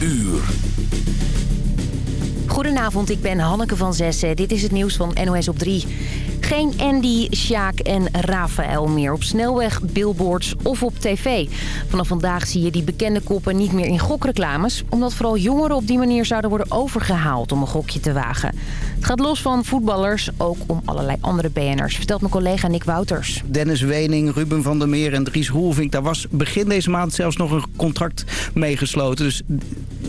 uur. Goedenavond, ik ben Hanneke van Zessen. Dit is het nieuws van NOS op 3. Geen Andy, Sjaak en Rafael meer op snelweg, billboards of op tv. Vanaf vandaag zie je die bekende koppen niet meer in gokreclames... omdat vooral jongeren op die manier zouden worden overgehaald om een gokje te wagen. Het gaat los van voetballers, ook om allerlei andere BN'ers... vertelt mijn collega Nick Wouters. Dennis Wening, Ruben van der Meer en Dries Roelvink... daar was begin deze maand zelfs nog een contract mee gesloten. Dus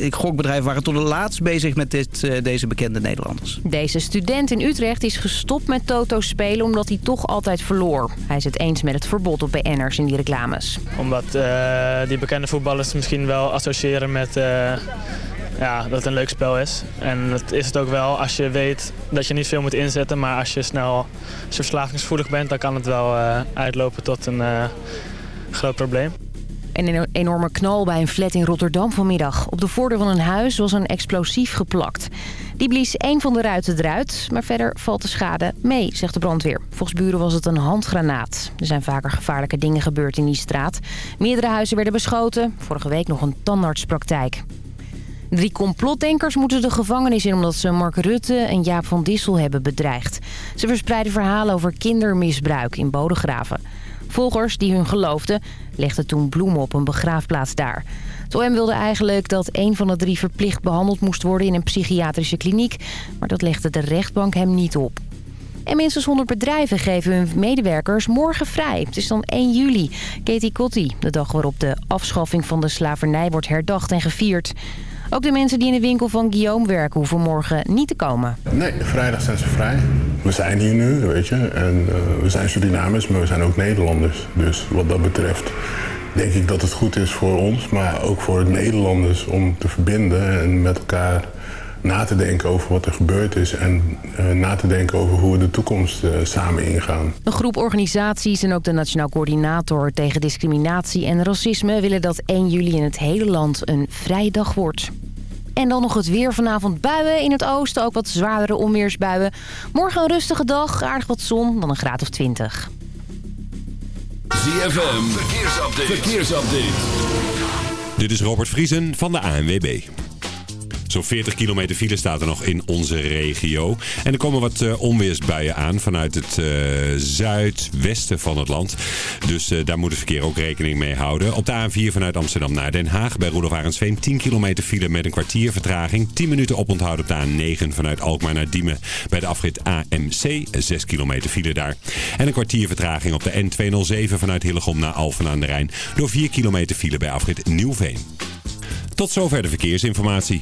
gokbedrijven waren tot het laatst bezig met dit, uh, deze bekende Nederlanders. Deze student in Utrecht is gestopt met Toto spelen omdat hij toch altijd verloor. Hij is het eens met het verbod op BN'ers in die reclames. Omdat uh, die bekende voetballers misschien wel associëren met uh, ja, dat het een leuk spel is. En dat is het ook wel als je weet dat je niet veel moet inzetten. Maar als je snel als je verslavingsgevoelig bent, dan kan het wel uh, uitlopen tot een groot probleem. En een enorme knal bij een flat in Rotterdam vanmiddag. Op de voordeur van een huis was een explosief geplakt. Die blies één van de ruiten eruit, maar verder valt de schade mee, zegt de brandweer. Volgens buren was het een handgranaat. Er zijn vaker gevaarlijke dingen gebeurd in die straat. Meerdere huizen werden beschoten. Vorige week nog een tandartspraktijk. Drie complotdenkers moeten de gevangenis in omdat ze Mark Rutte en Jaap van Dissel hebben bedreigd. Ze verspreiden verhalen over kindermisbruik in Bodegraven. Volgers die hun geloofden legden toen bloemen op een begraafplaats daar. Het OM wilde eigenlijk dat een van de drie verplicht behandeld moest worden in een psychiatrische kliniek. Maar dat legde de rechtbank hem niet op. En minstens 100 bedrijven geven hun medewerkers morgen vrij. Het is dan 1 juli. Katie Kotti, de dag waarop de afschaffing van de slavernij wordt herdacht en gevierd. Ook de mensen die in de winkel van Guillaume werken hoeven morgen niet te komen. Nee, vrijdag zijn ze vrij. We zijn hier nu, weet je. En uh, we zijn Surinamers, maar we zijn ook Nederlanders. Dus wat dat betreft denk ik dat het goed is voor ons, maar ook voor de Nederlanders om te verbinden en met elkaar na te denken over wat er gebeurd is en uh, na te denken over hoe we de toekomst uh, samen ingaan. Een groep organisaties en ook de Nationaal Coördinator tegen Discriminatie en Racisme willen dat 1 juli in het hele land een vrije dag wordt. En dan nog het weer vanavond buien in het oosten, ook wat zwaardere onweersbuien. Morgen een rustige dag, aardig wat zon, dan een graad of 20. ZFM, verkeersupdate. verkeersupdate. Dit is Robert Vriesen van de ANWB. Zo'n 40 kilometer file staat er nog in onze regio. En er komen wat uh, onweersbuien aan vanuit het uh, zuidwesten van het land. Dus uh, daar moet het verkeer ook rekening mee houden. Op de A4 vanuit Amsterdam naar Den Haag bij Roelof Arendsveen 10 kilometer file met een kwartier vertraging. 10 minuten oponthoud op de A9 vanuit Alkmaar naar Diemen bij de afrit AMC. 6 kilometer file daar. En een kwartier vertraging op de N207 vanuit Hillegom naar Alphen aan de Rijn. Door 4 kilometer file bij afrit Nieuwveen. Tot zover de verkeersinformatie.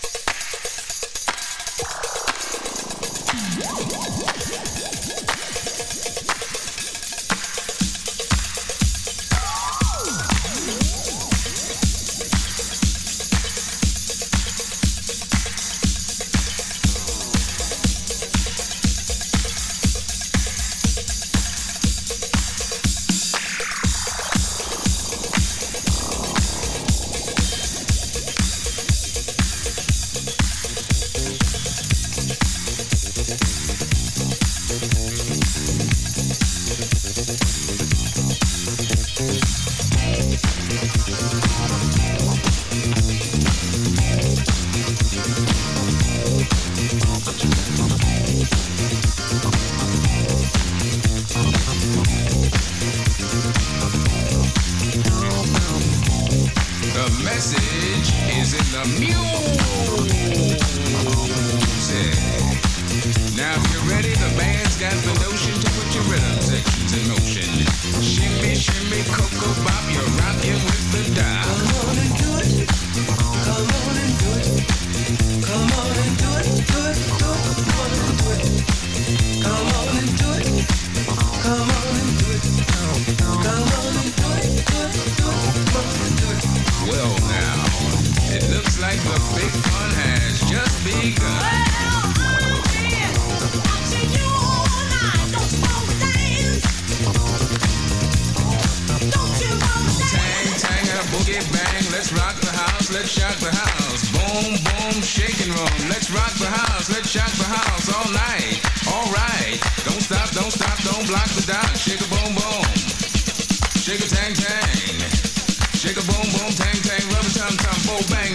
time, time, bang.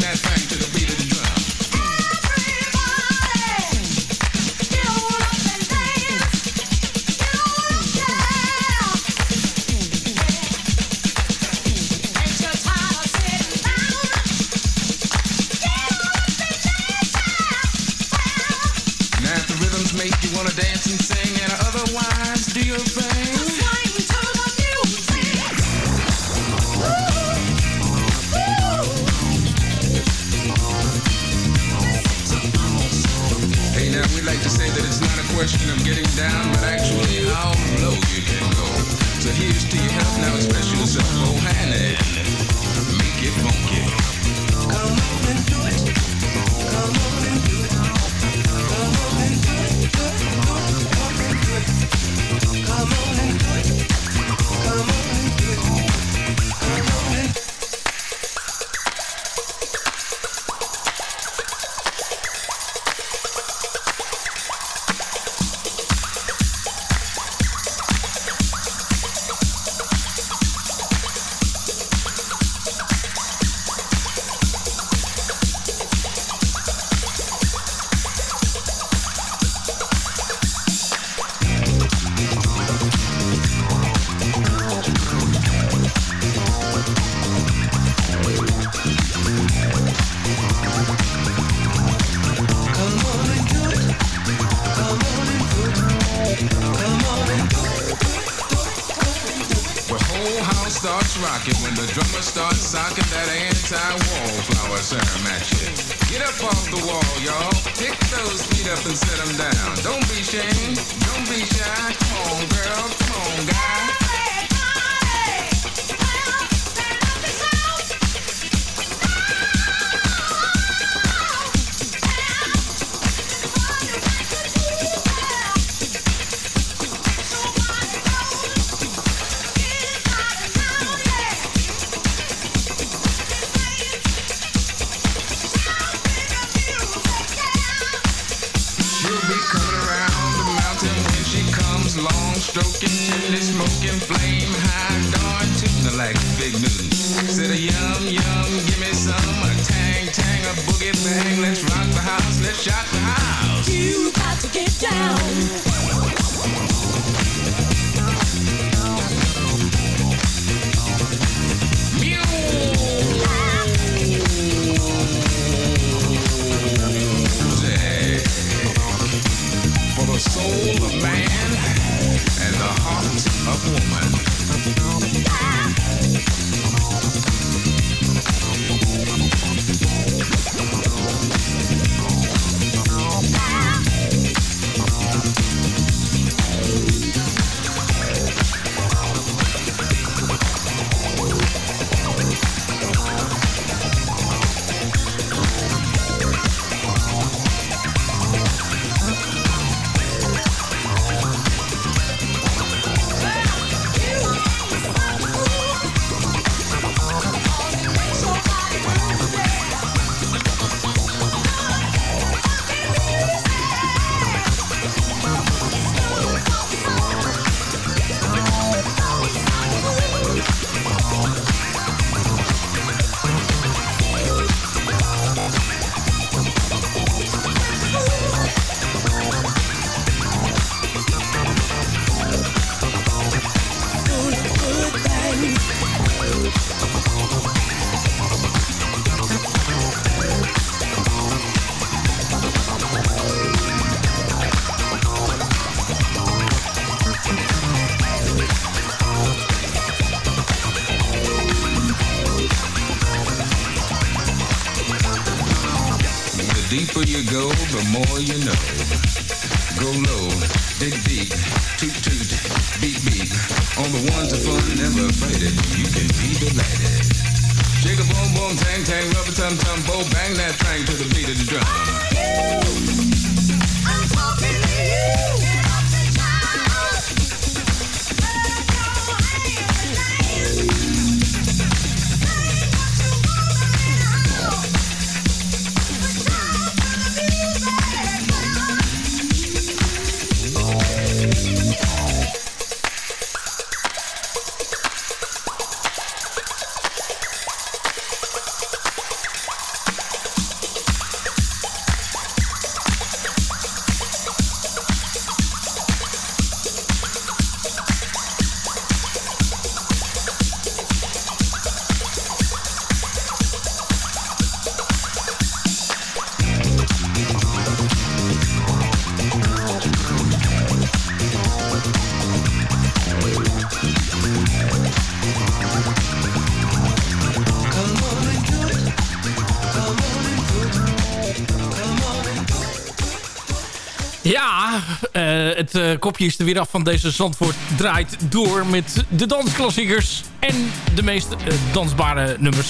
Het eh, kopje is er weer af van deze Zandvoort draait door met de dansklassiekers en de meest eh, dansbare nummers.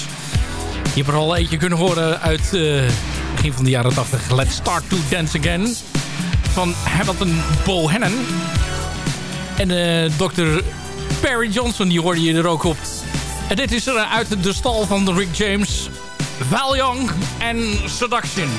Je hebt er al eentje kunnen horen uit begin van de jaren 80. Let's Start to Dance Again van Hamilton Bohannon. En Dr. Perry Johnson, die hoorde je er ook op. En dit is er uit de stal van Rick James, Val Young en Seduction.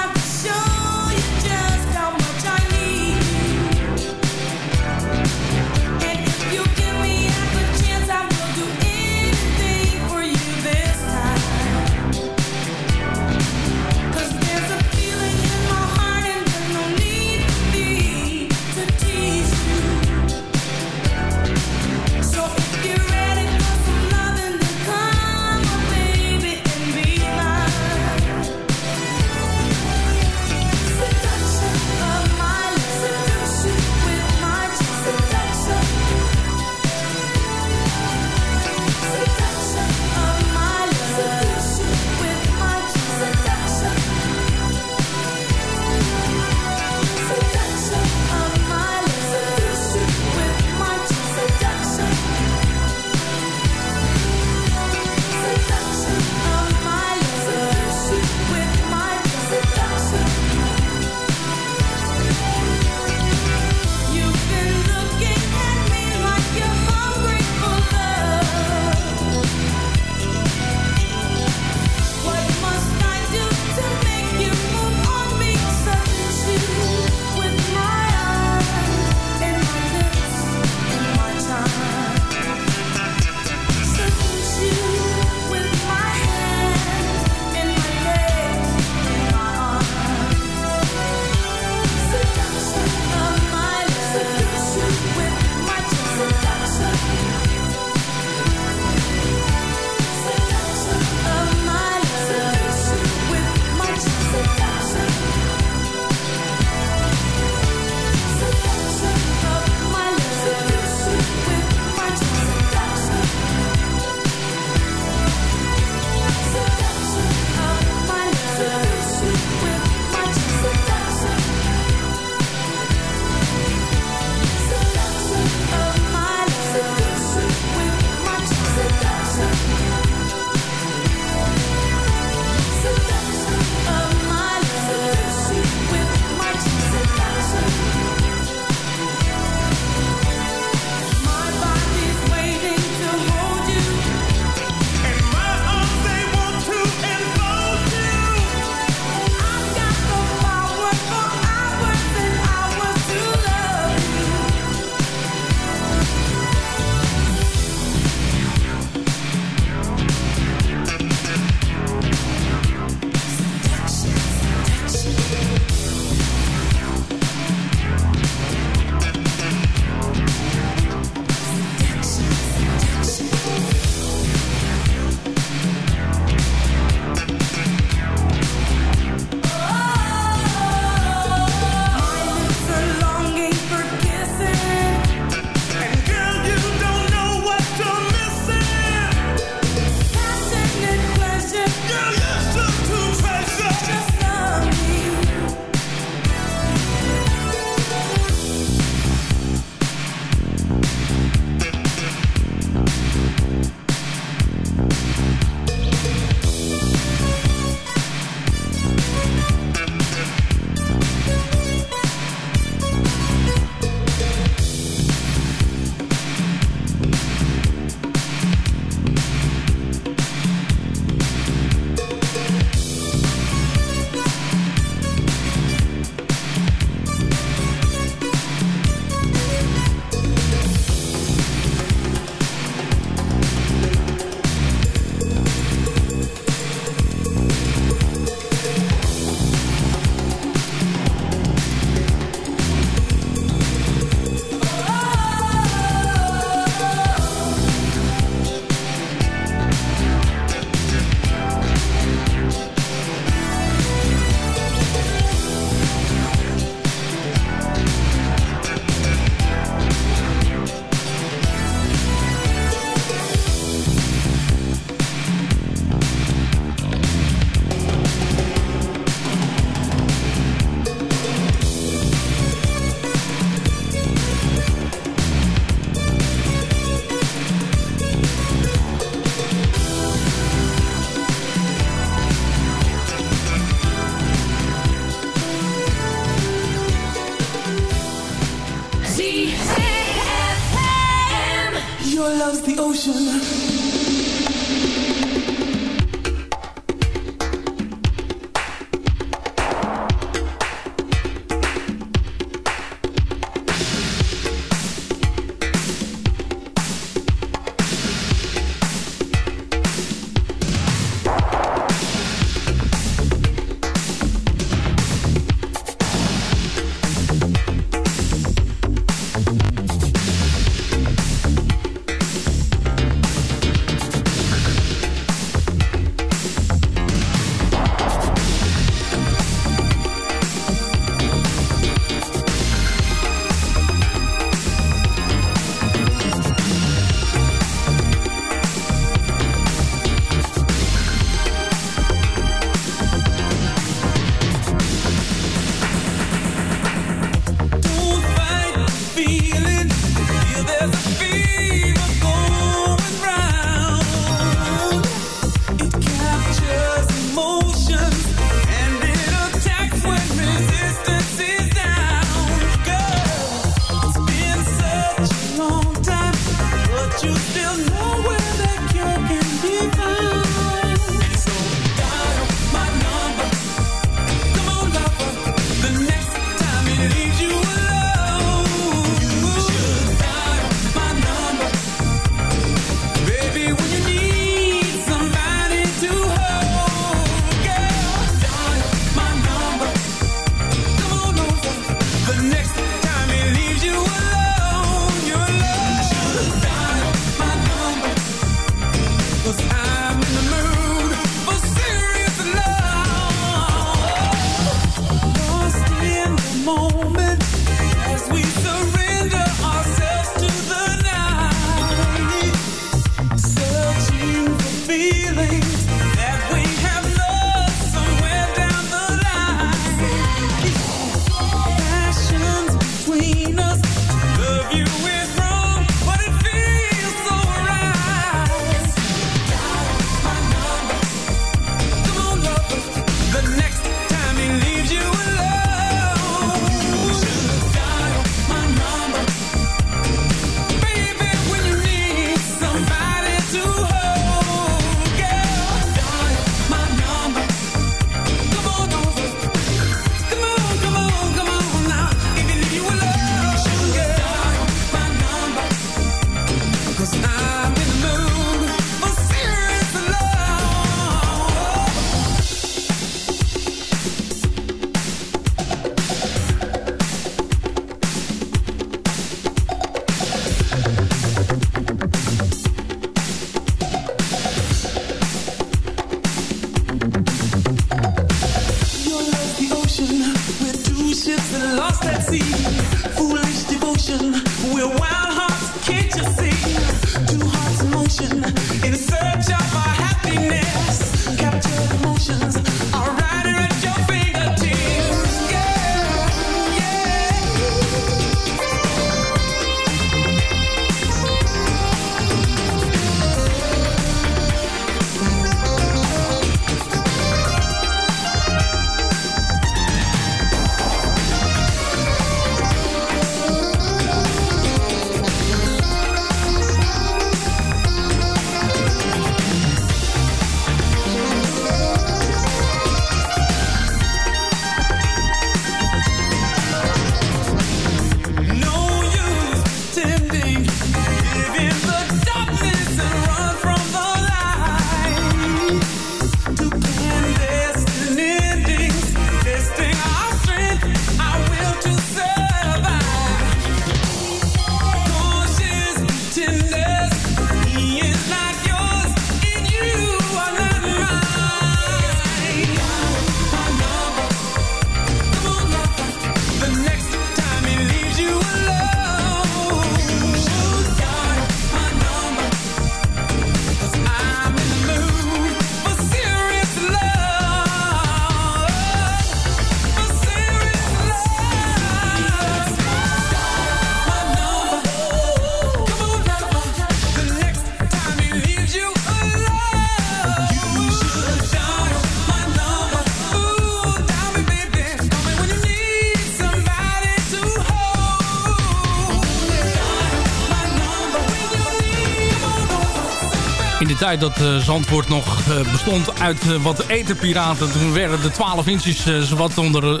Dat eh, Zandvoort nog eh, bestond uit eh, wat eterpiraten... toen werden de 12 inches uh, zowat onder,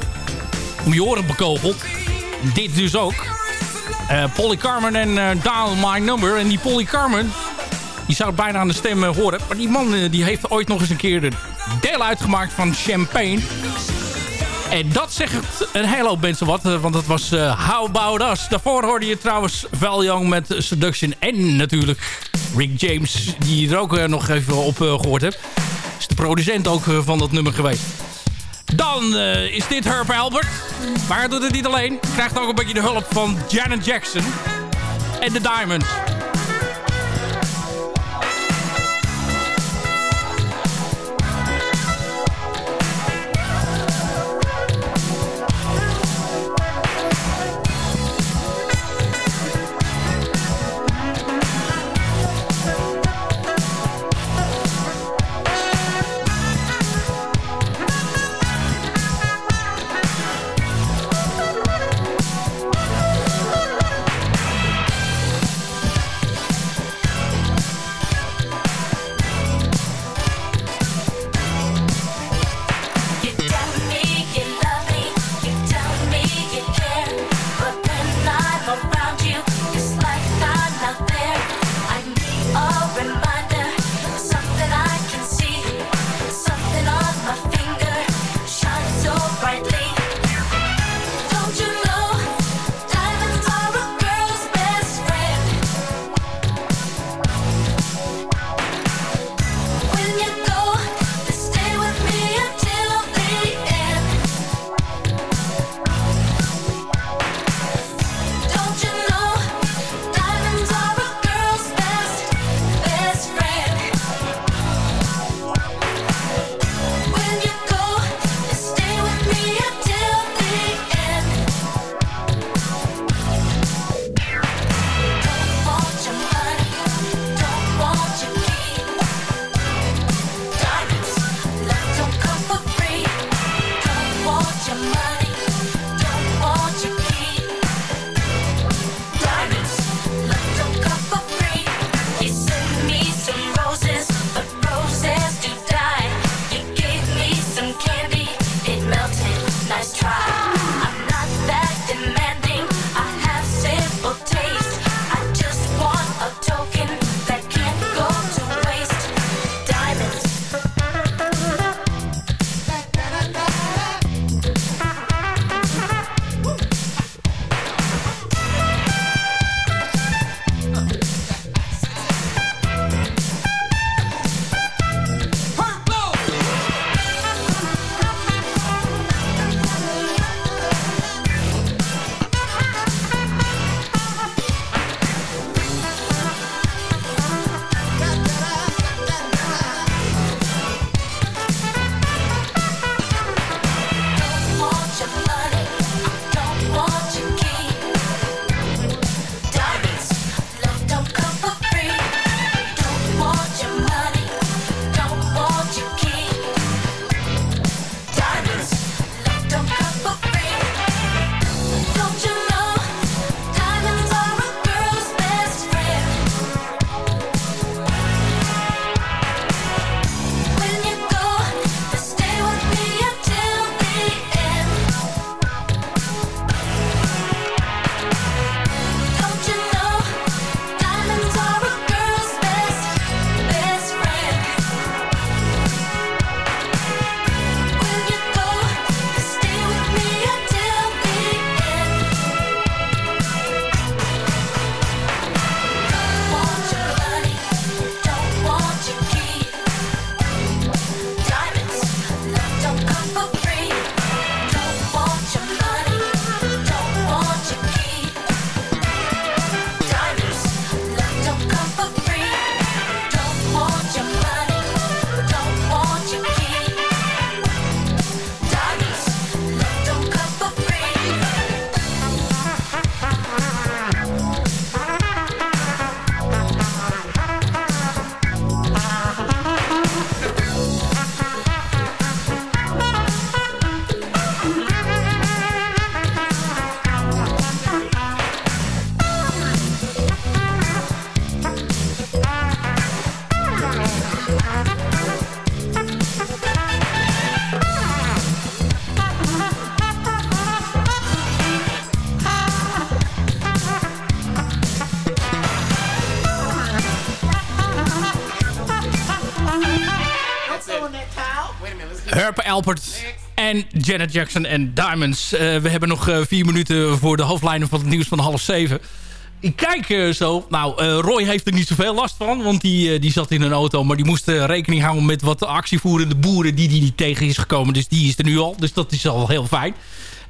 om je oren bekogeld. Dit dus ook. Polly Carmen en Dial My Number. En die Polly Carmen, die zou bijna aan de stem horen. Maar die man die heeft ooit nog eens een keer de deel uitgemaakt van Champagne. En dat zegt een hele hoop mensen wat. Want dat was eh, How About Us. Daarvoor hoorde je trouwens Val Young met Seduction. En natuurlijk Rick James, die je er ook eh, nog even op eh, gehoord hebt. Is de producent ook eh, van dat nummer geweest. Dan is dit Herb Albert. Maar hij doet het niet alleen. Krijgt ook een beetje de hulp van Janet Jackson. En de Diamonds. Herb Alpert en Janet Jackson en Diamonds. Eh, we hebben nog eh, vier minuten voor de hoofdlijnen van het nieuws van half zeven. Ik kijk eh, zo. Nou, Roy heeft er niet zoveel last van. Want die, die zat in een auto. Maar die moest rekening houden met wat actievoerende boeren die die niet tegen is gekomen. Dus die is er nu al. Dus dat is al heel fijn.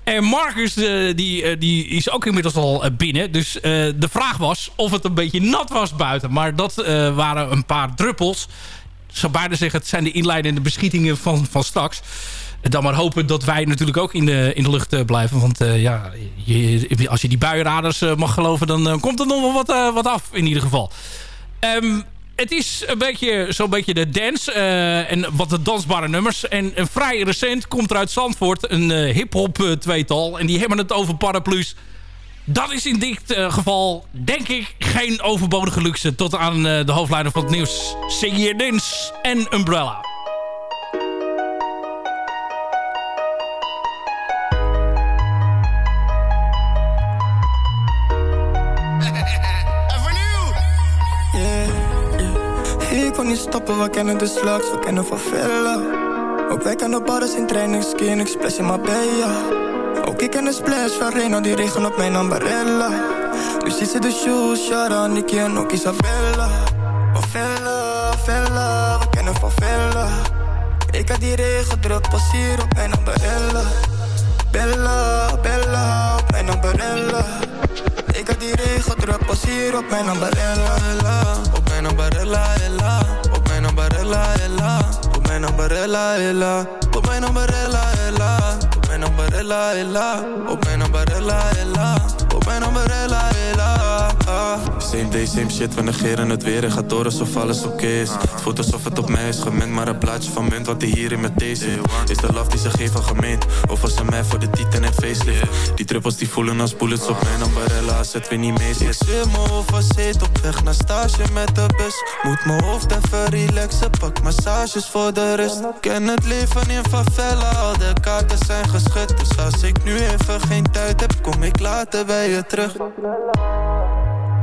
En Marcus die, die is ook inmiddels al binnen. Dus de vraag was of het een beetje nat was buiten. Maar dat waren een paar druppels. Zou bijna zeggen, het zijn de inleidende beschietingen van, van straks. Dan maar hopen dat wij natuurlijk ook in de, in de lucht eh, blijven. Want eh, ja, als je die buienradars eh, mag geloven... dan komt er nog wel wat, wat af in ieder geval. Ehm, het is een beetje zo'n beetje de dance en wat de dansbare nummers. En, vrij recent komt er uit Zandvoort een hip-hop tweetal. En die hebben het over paraplu's. Dat is in dit eh, geval, denk ik, geen overbodige luxe. Tot aan eh, de hoofdlijnen van het nieuws. Dins en Umbrella. Yeah. Ik kon niet stoppen, we kennen de slags, we kennen van Villa. Ook wij kennen badders in training, skin, ik splash in Marbella. Ook ik ken de splash van Reno, die regen op mijn ambarella. Nu ziet ze de shoes, Shara, Nicky en ook Isabella. Van Villa, Villa, we kennen van Villa. Ik had die regen druk, pas hier op mijn ambarella. Bella, Bella, op mijn ambarella. Ik had die regen druk, pas hier op mijn ambarella. Op mijn ambarella, ella. Op mijn ambarella, ella. Op mijn ambarella, ella. Op mijn ambarella, ella en ambarella, la, Open la, o Open ambarella, la. Same day, same shit, we negeren het weer en gaat door alsof alles oké is. Het voelt alsof het op mij is gemend, maar een plaatje van munt wat hij hier in thee zit. Is de love die ze geven gemeend, of was ze mij voor de titan en facelift? Die druppels die voelen als bullets op mijn ambarella, als het weer niet mee zit. Ik zit mijn overzeet op weg naar stage met de bus. Moet mijn hoofd even relaxen, pak massages voor de rust. Ken het leven in favela, al de kaarten zijn geschud. Dus als ik nu even geen tijd heb, kom ik later bij je terug.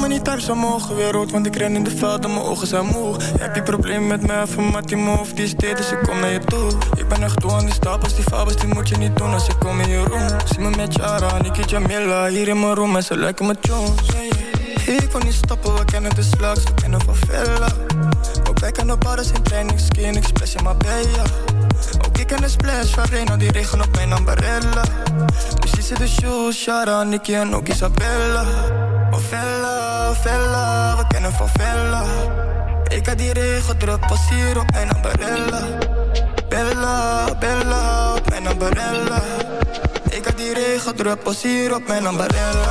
Me niet thuis aan mogen weer rood, want ik ren in de veld en mijn ogen zijn moe. Heb je probleem met mij, van Mattie Move, die is dit, dus ik kom naar je toe. Ik ben echt toe aan die stapels, die fabels, die moet je niet doen als ik kom in je room. Zie me met Jara, Niki Jamila, hier in mijn room en ze lijken me Jones. Ik wil niet stoppen, we kennen de slags, we kennen van Villa. Wij kennen badders in training, skin, ik splash in Marbella. Ook ik ken de splash van Reno, die regen op mijn ambarella. Ziet ze de shoes, Shara, Nicky en ook Isabella. Van Villa, Villa, we kennen van Villa. Ik had die regen druk, hier op mijn ambarella. Bella, Bella, op mijn ambarella. Ik had die regen druk, hier op mijn ambarella.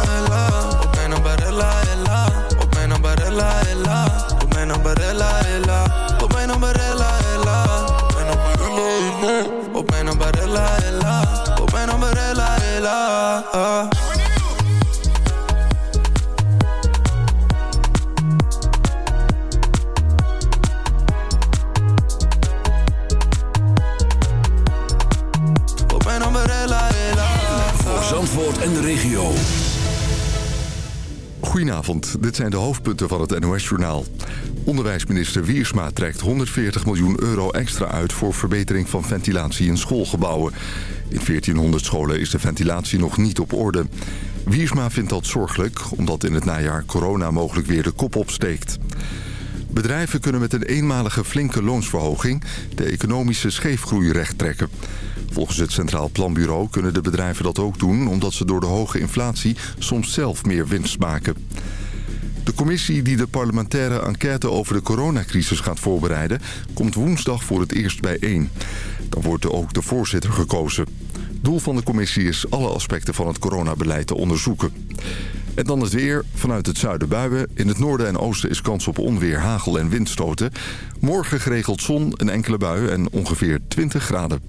Op mijn ambarella, ella. Op mijn ambarella, ella. Op mijn ambarella, ella. Op mijn ambarella, ella. Op mijn ambarella, ella. Op mijn ambarella, ella. Op mijn ambarella, ella. Op mijn ambarella, ella. Voor Zandvoort en de regio. Goedenavond, dit zijn de hoofdpunten van het NOS-journaal. Onderwijsminister Wiersma trekt 140 miljoen euro extra uit... voor verbetering van ventilatie in schoolgebouwen. In 1400 scholen is de ventilatie nog niet op orde. Wiersma vindt dat zorgelijk, omdat in het najaar corona mogelijk weer de kop opsteekt. Bedrijven kunnen met een eenmalige flinke loonsverhoging... de economische scheefgroei rechttrekken. Volgens het Centraal Planbureau kunnen de bedrijven dat ook doen... omdat ze door de hoge inflatie soms zelf meer winst maken. De commissie die de parlementaire enquête over de coronacrisis gaat voorbereiden... komt woensdag voor het eerst bijeen. Dan wordt ook de voorzitter gekozen. Doel van de commissie is alle aspecten van het coronabeleid te onderzoeken. En dan het weer. Vanuit het zuiden buien. In het noorden en oosten is kans op onweer, hagel en windstoten. Morgen geregeld zon, een enkele bui en ongeveer 20 graden.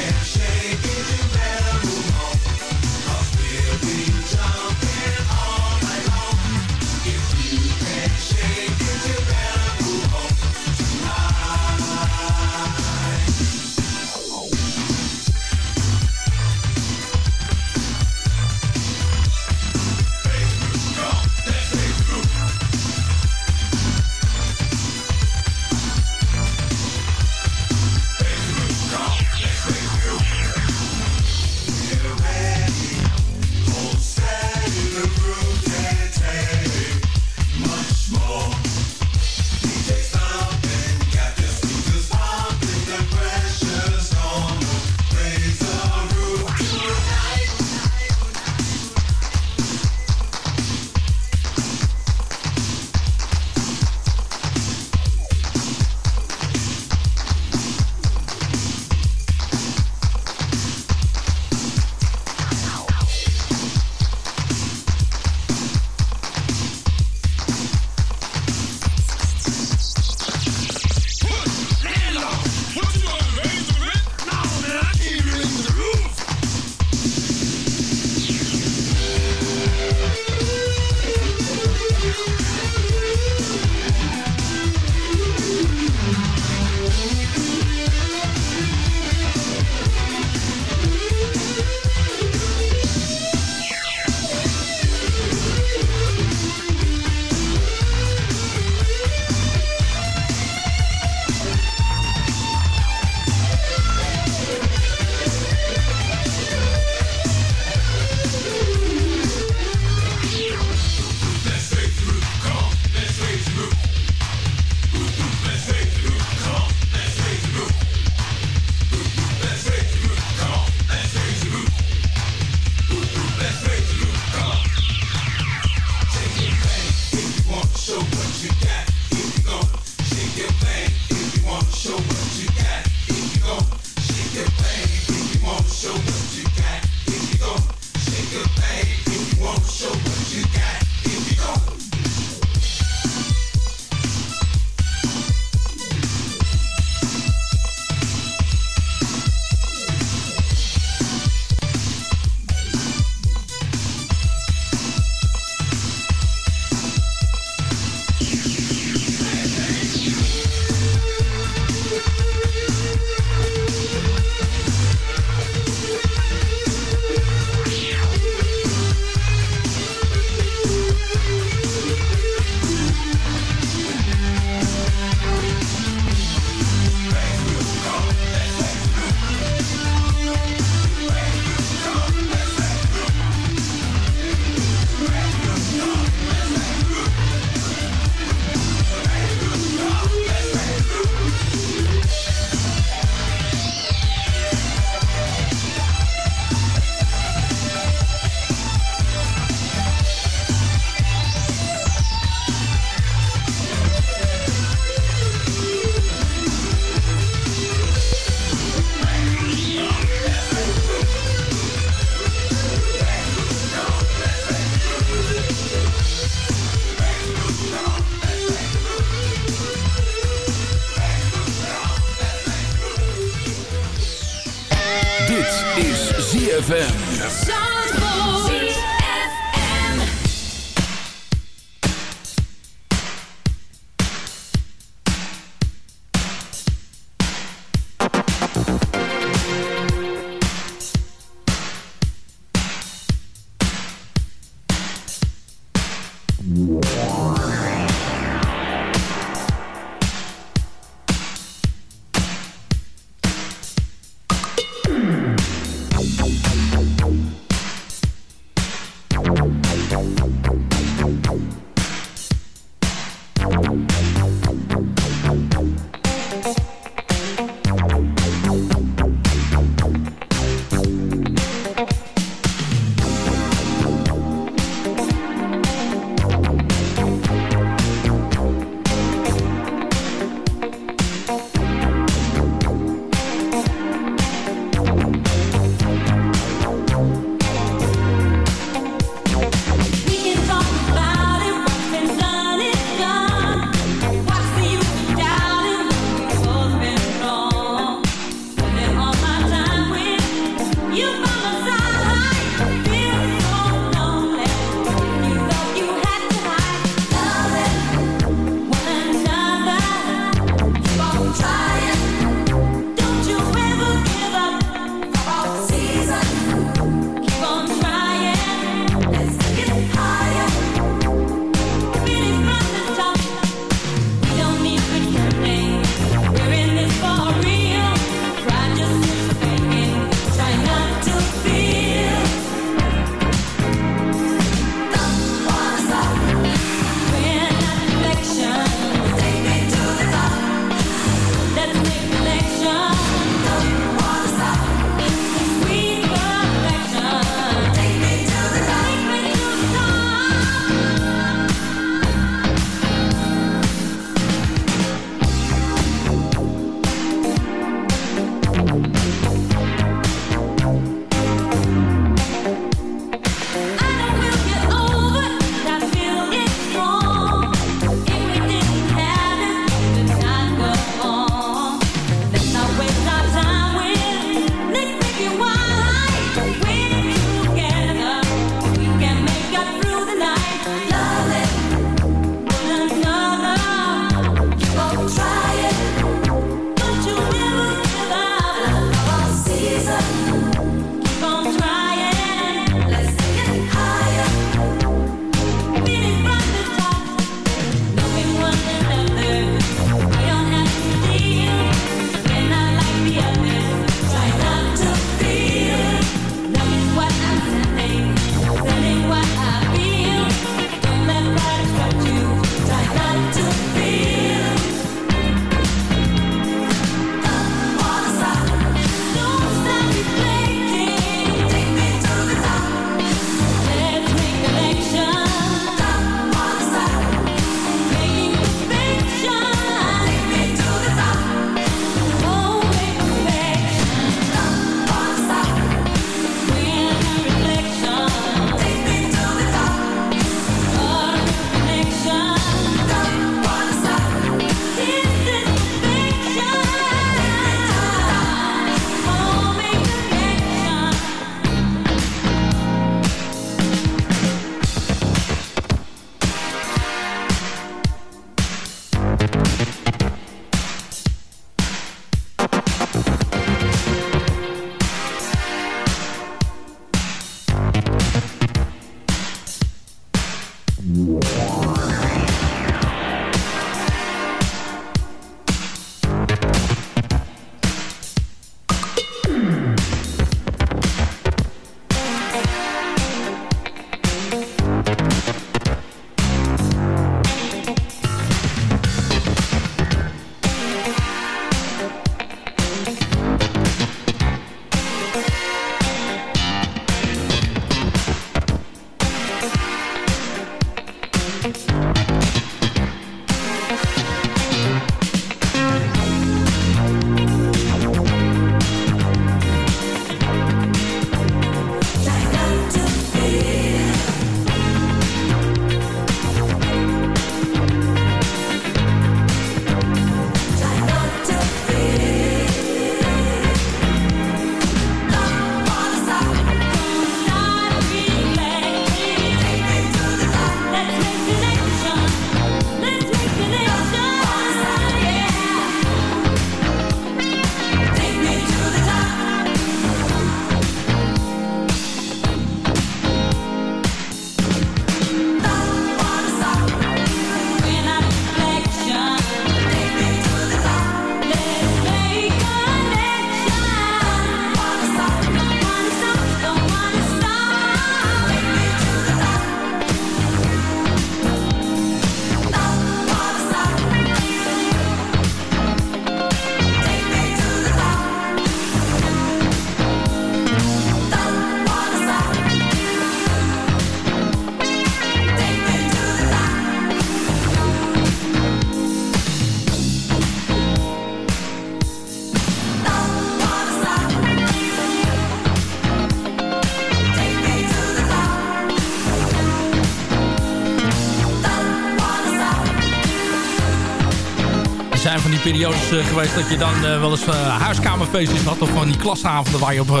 zijn van die periodes eh, geweest dat je dan eh, wel eens eh, huiskamerfeestjes had. Of gewoon die klasavonden waar je op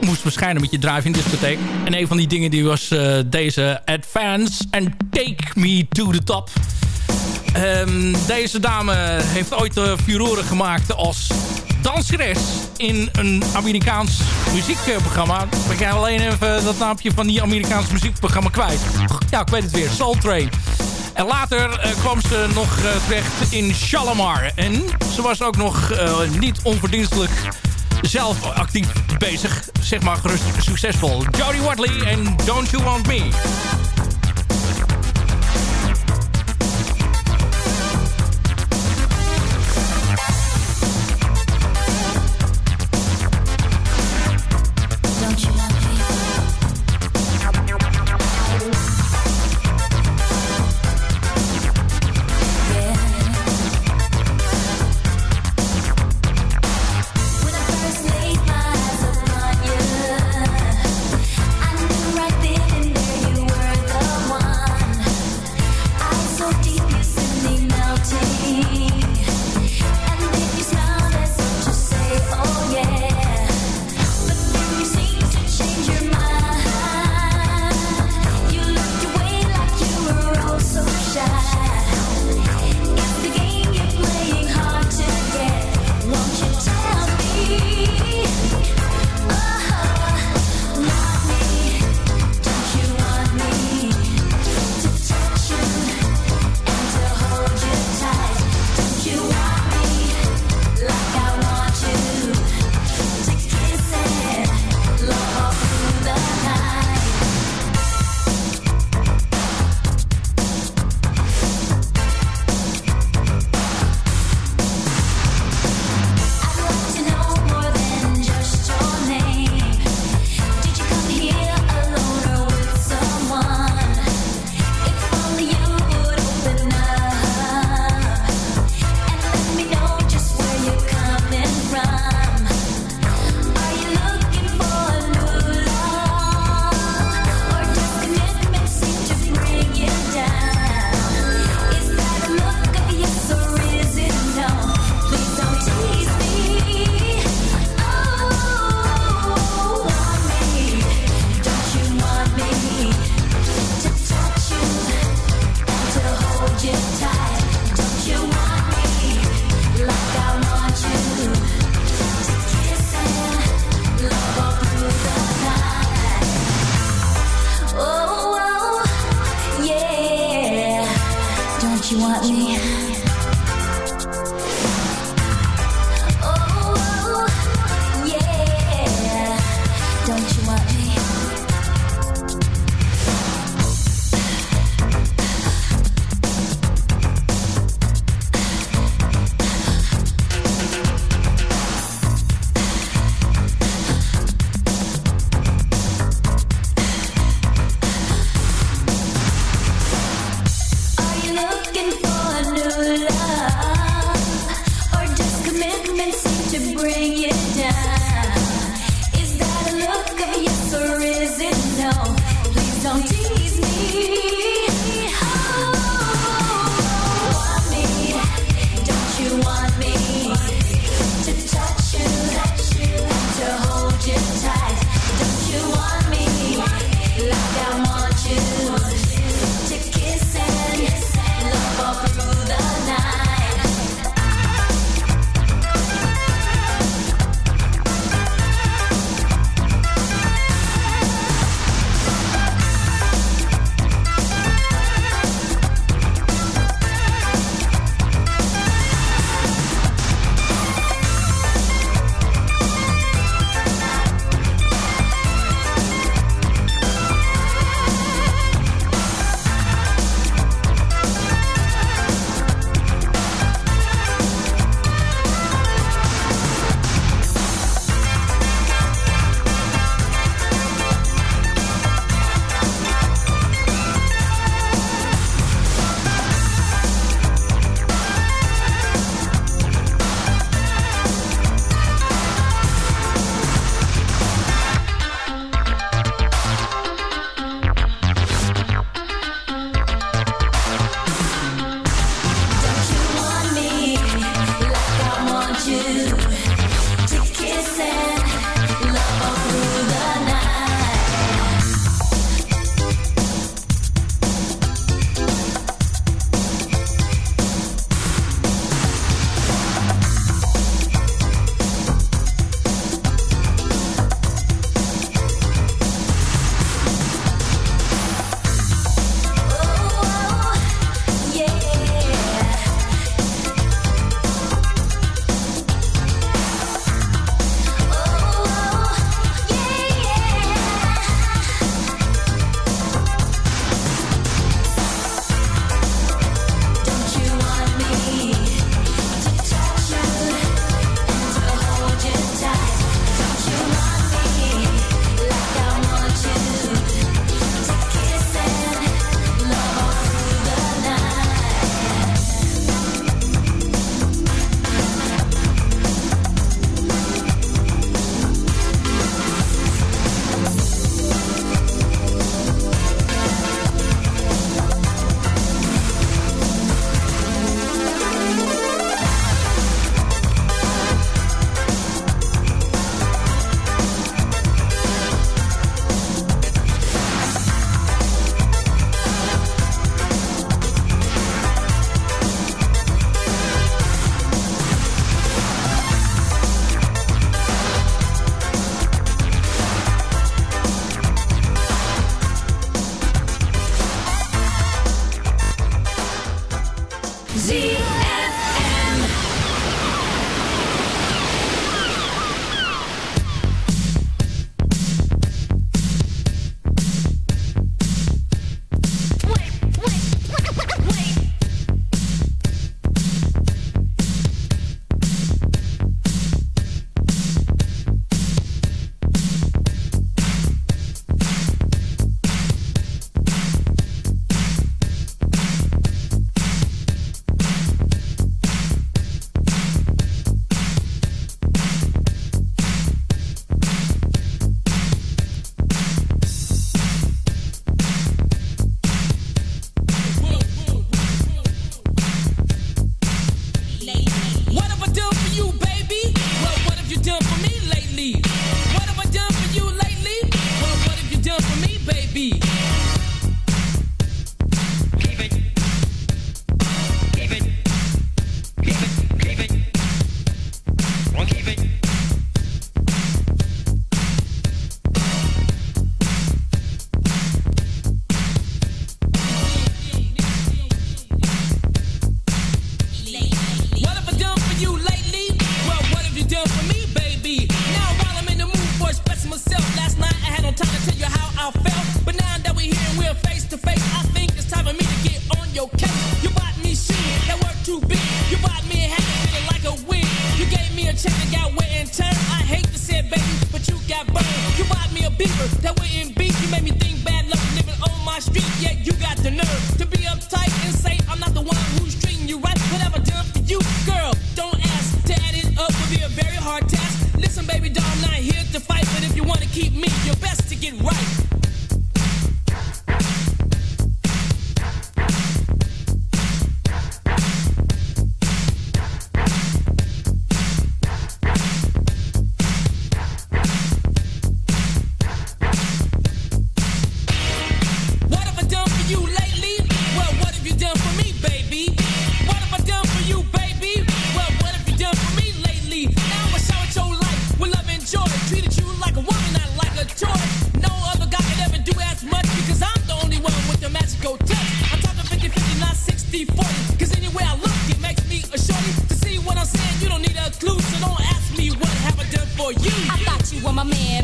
moest verschijnen met je drive-in discotheek. En een van die dingen die was deze Advance and Take Me to the Top. Ehm, deze dame heeft ooit uh, furoren gemaakt als danseres in een Amerikaans muziekprogramma. Ik ga alleen even dat naampje van die Amerikaans muziekprogramma kwijt. Ja, ik weet het weer. Soul Train. En later eh, kwam ze nog eh, terecht in Shalimar. En ze was ook nog eh, niet onverdienstelijk zelf actief bezig. Zeg maar gerust succesvol. Jodie Watley en Don't You Want Me.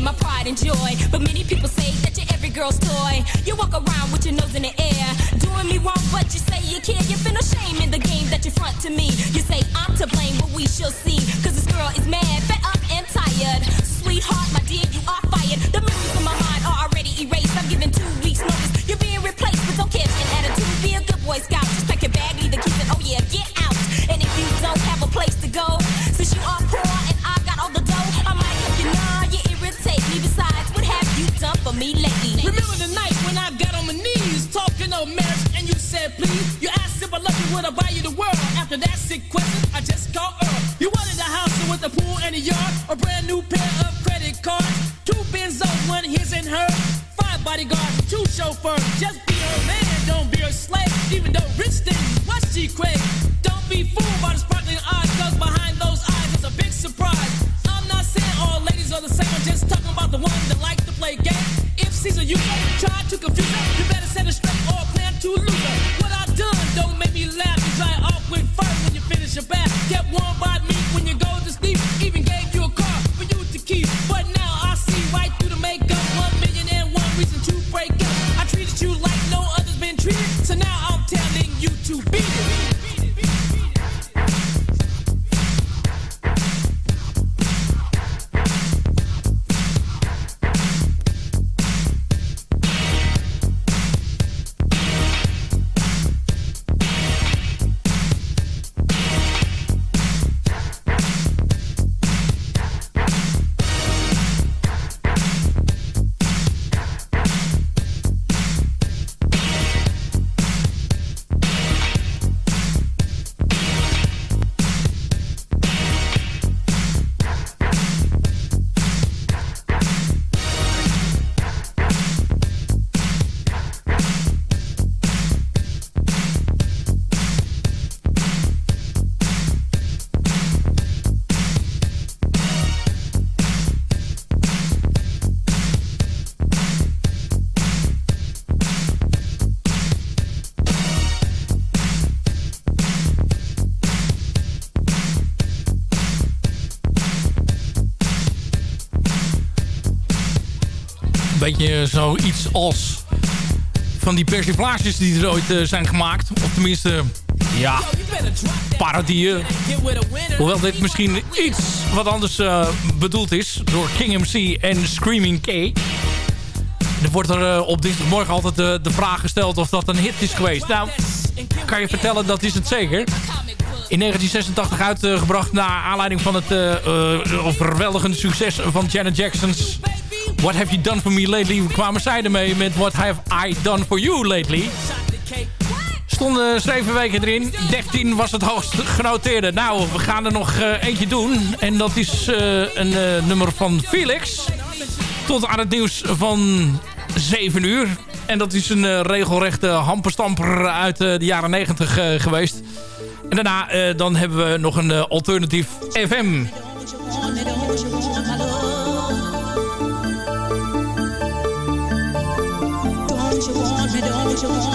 My pride and joy. But many people say that you're every girl's toy. You walk around with your nose in the air. Doing me wrong, but you say you care. You feel no shame in the game that you front to me. You say I'm to blame, but we shall see. Cause this girl is mad, fed up and tired. Sweetheart, my dear, you are fired. The memories in my mind are already erased. I'm giving two weeks notice. You're being replaced with don't care an attitude. Be a good boy scout. Just pack your bag, leave the keys, oh yeah, get you asked if I love you, would I buy you the world? After that sick question, I just called Earl. You wanted a house with a pool and a yard, a brand new pair of credit cards, two Benzos, one his and her, five bodyguards, two chauffeurs. Just be her man, don't be her slave. Even though rich things, what she crave. Don't be fooled by the sparkling eyes, cause behind those eyes is a big surprise. I'm not saying all ladies are the same, I'm just talking about the ones that like to play games. If Caesar you try to confuse her, you better set her straight or plan to lose her. one by beetje zoiets als van die persiflages die er ooit eh, zijn gemaakt. Of tenminste, ja, parodieën. Hoewel dit misschien iets wat anders eh, bedoeld is door King MC en Screaming K. Er wordt er eh, op dinsdagmorgen altijd de, vraag gesteld of dat een hit is geweest. Nou, kan je vertellen, dat is het zeker. In 1986 uitgebracht naar aanleiding van het overweldigende succes van Janet Jackson's What Have You Done For Me Lately. kwamen zij ermee met What Have I Done For You Lately. Stonden zeven weken erin. 13 was het hoogst genoteerde. Nou, we gaan er nog uh, eentje doen. En dat is een nummer van Felix. Tot aan het nieuws van 7 uur. En dat is een regelrechte hampenstamper uit de jaren 90 geweest. En daarna dan hebben we nog een alternatief FM. you want.